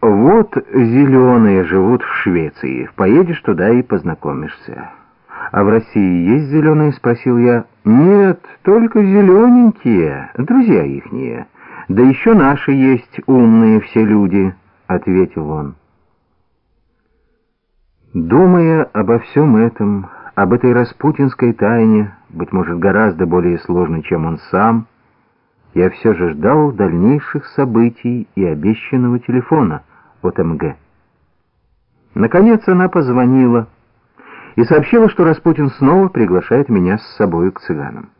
Вот зеленые живут в Швеции. Поедешь туда и познакомишься. А в России есть зеленые? Спросил я. Нет, только зелененькие, друзья ихние. Да еще наши есть умные все люди, ответил он. Думая обо всем этом, об этой распутинской тайне, быть может, гораздо более сложной, чем он сам, я все же ждал дальнейших событий и обещанного телефона от МГ. Наконец она позвонила и сообщила, что Распутин снова приглашает меня с собой к цыганам.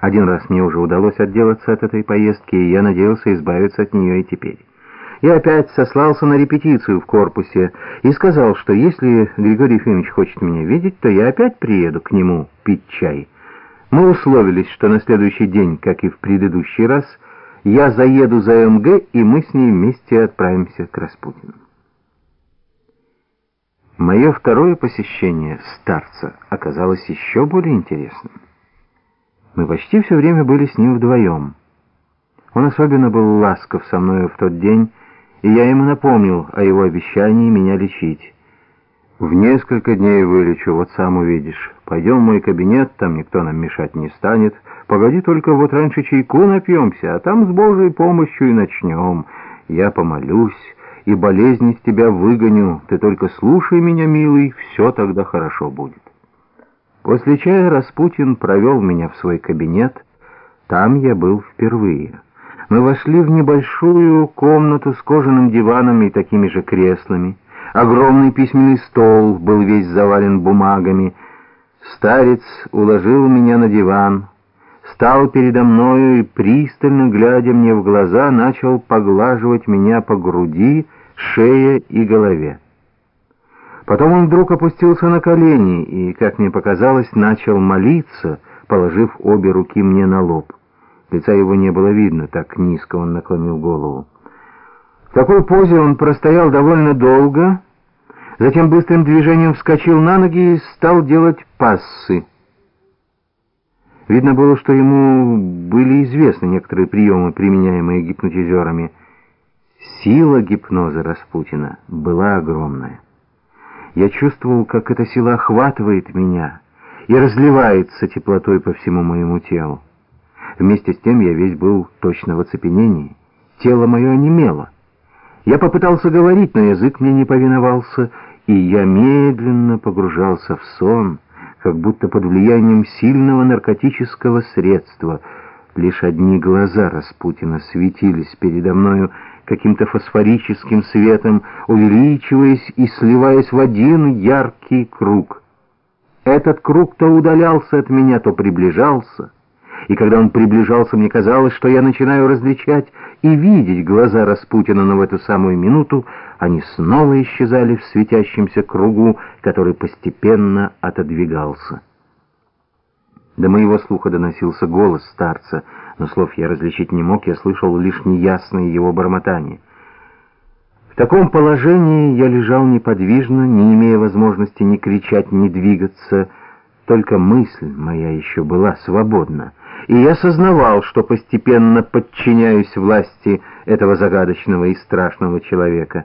Один раз мне уже удалось отделаться от этой поездки, и я надеялся избавиться от нее и теперь. Я опять сослался на репетицию в корпусе и сказал, что если Григорий Ефимович хочет меня видеть, то я опять приеду к нему пить чай. Мы условились, что на следующий день, как и в предыдущий раз, я заеду за МГ, и мы с ней вместе отправимся к Распутину. Мое второе посещение старца оказалось еще более интересным. Мы почти все время были с ним вдвоем. Он особенно был ласков со мною в тот день, и я ему напомнил о его обещании меня лечить. В несколько дней вылечу, вот сам увидишь. Пойдем в мой кабинет, там никто нам мешать не станет. Погоди только, вот раньше чайку напьемся, а там с Божьей помощью и начнем. Я помолюсь и болезнь из тебя выгоню. Ты только слушай меня, милый, все тогда хорошо будет. После чая Распутин провел меня в свой кабинет. Там я был впервые. Мы вошли в небольшую комнату с кожаным диваном и такими же креслами. Огромный письменный стол был весь завален бумагами. Старец уложил меня на диван, стал передо мною и, пристально глядя мне в глаза, начал поглаживать меня по груди, шее и голове. Потом он вдруг опустился на колени и, как мне показалось, начал молиться, положив обе руки мне на лоб. Лица его не было видно, так низко он наклонил голову. В такой позе он простоял довольно долго, затем быстрым движением вскочил на ноги и стал делать пассы. Видно было, что ему были известны некоторые приемы, применяемые гипнотизерами. Сила гипноза Распутина была огромная. Я чувствовал, как эта сила охватывает меня и разливается теплотой по всему моему телу. Вместе с тем я весь был точно в оцепенении. Тело мое онемело. Я попытался говорить, но язык мне не повиновался, и я медленно погружался в сон, как будто под влиянием сильного наркотического средства. Лишь одни глаза Распутина светились передо мною каким-то фосфорическим светом, увеличиваясь и сливаясь в один яркий круг. Этот круг то удалялся от меня, то приближался и когда он приближался, мне казалось, что я начинаю различать и видеть глаза Распутина, но в эту самую минуту они снова исчезали в светящемся кругу, который постепенно отодвигался. До моего слуха доносился голос старца, но слов я различить не мог, я слышал лишь неясное его бормотание. В таком положении я лежал неподвижно, не имея возможности ни кричать, ни двигаться, только мысль моя еще была свободна и я сознавал, что постепенно подчиняюсь власти этого загадочного и страшного человека.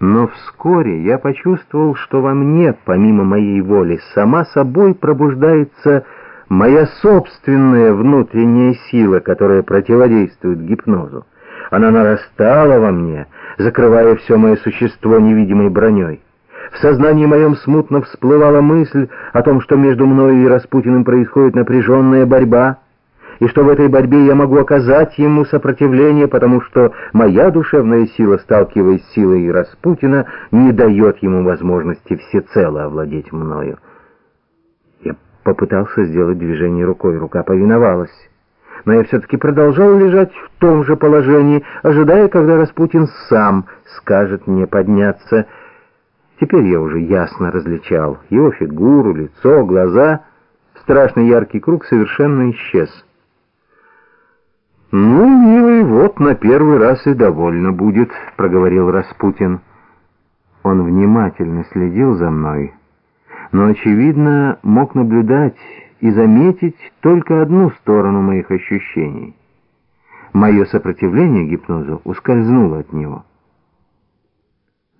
Но вскоре я почувствовал, что во мне, помимо моей воли, сама собой пробуждается моя собственная внутренняя сила, которая противодействует гипнозу. Она нарастала во мне, закрывая все мое существо невидимой броней. В сознании моем смутно всплывала мысль о том, что между мною и Распутиным происходит напряженная борьба, и что в этой борьбе я могу оказать ему сопротивление, потому что моя душевная сила, сталкиваясь с силой Распутина, не дает ему возможности всецело овладеть мною. Я попытался сделать движение рукой, рука повиновалась. Но я все-таки продолжал лежать в том же положении, ожидая, когда Распутин сам скажет мне подняться — Теперь я уже ясно различал его фигуру, лицо, глаза. Страшный яркий круг совершенно исчез. «Ну, милый, вот на первый раз и довольно будет», — проговорил Распутин. Он внимательно следил за мной, но, очевидно, мог наблюдать и заметить только одну сторону моих ощущений. Мое сопротивление гипнозу ускользнуло от него.